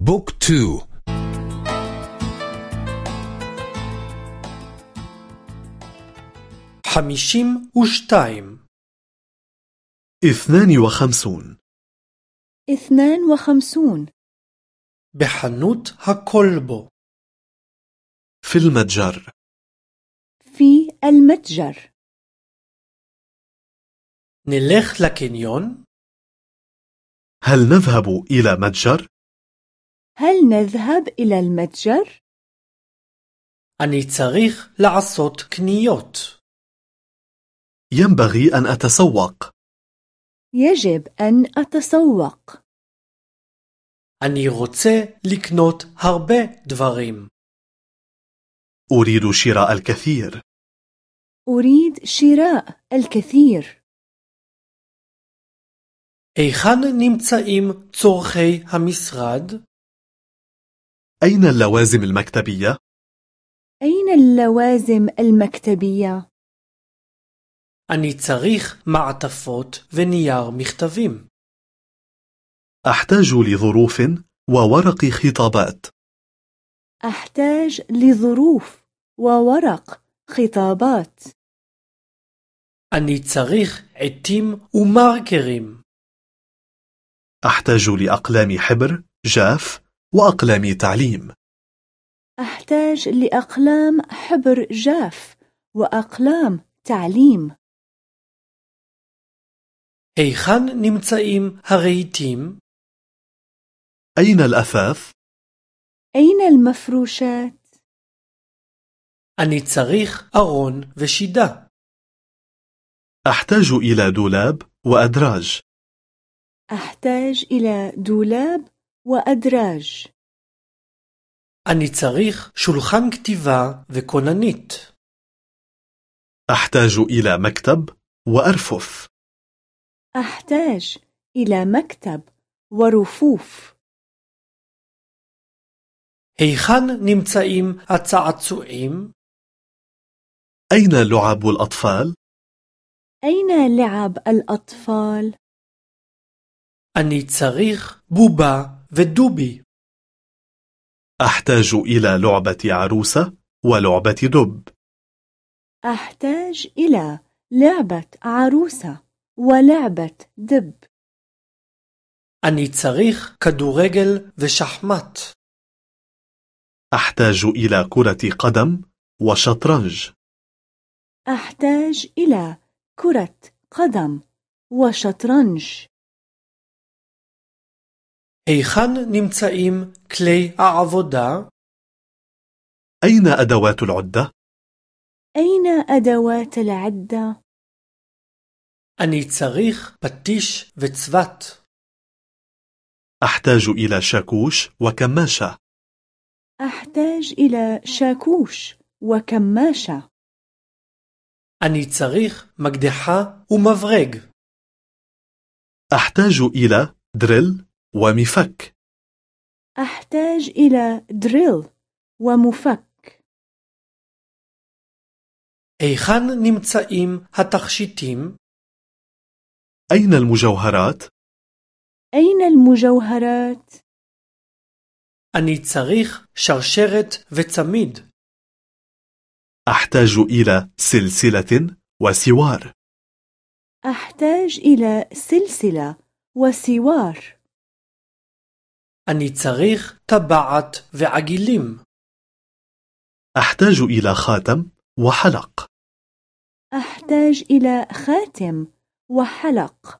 book two. חמישים ושתיים. اثنان وخمسون. اثنان وخمسون. בחנות הכולבו. في المتجر. في المتجر. נלך לקניון. هل نذهب إلى متجر؟ هل نذهب إلى المتجر؟ אני צריך לעשות קניות. ينبغي أن أتسوق يجب أن أتسوق אני רוצה לקנות הרבה דברים. أريد شراء الكثير أريد شراء الكثير היכן נמצאים צורכי המשרד? أين اللوازم المكتبية؟ أين اللوازم المكتبية؟ אני צריך מעטפות ונייר מכתבים. أحتاج لظروف وورق خطابات أحتاج لظروف وورق خطابات אני צריך עטים ומרקרים. أحتاج لأقلام حبر جاف وأقلام تعليم أحتاج لأقلام حبر جاف وأقلام تعليم היכן נמצאים הרהיטים? أين الأثاث؟ أين المفروشات؟ אני צריך ארון ושידה. أحتاج إلى دولاب وأدراج أحتاج إلى دولاب وأدراج אני צריך שולחן כתיבה וכוננית. أحتاج إلى مكتب وأرفف أحتاج إلى مكتب ورفوف היכן נמצאים הצעצועים? أين لعب الأطفال؟ أين لعب الأطفال؟ אני צריך בובה ודובי. أحتاج إلى لعبة عروسة ولعبة دب أحتاج إلى لعبة عروسة ولعبة دب אני צריך כדורגל ושחמט. أحتاج إلى كرة قدم وشطرنج أحتاج إلى كرة قدم وشطرنج היכן נמצאים כלי העבודה? أين أدوات العدة؟ أين أدوات العدة؟ אני צריך פטיש וצבת. أحتاج إلى شاكوش وكماشة أحتاج إلى شاكوش وكماشة אני צריך מקדחה ומברג. أحتاج إلى دريل ومفك أحتاج إلى دريل ومفك היכן נמצאים התכשיטים? أين المجوهرات؟ أين المجوهرات؟ אני צריך שרשרת וצמיד. أحتاج إلى سلسلة وسوار أحتاج إلى سلسلة وسوار אני צריך טבעת ועגילים. أحتاج إلى خاتم وحلق أحتاج إلى خاتم وحلق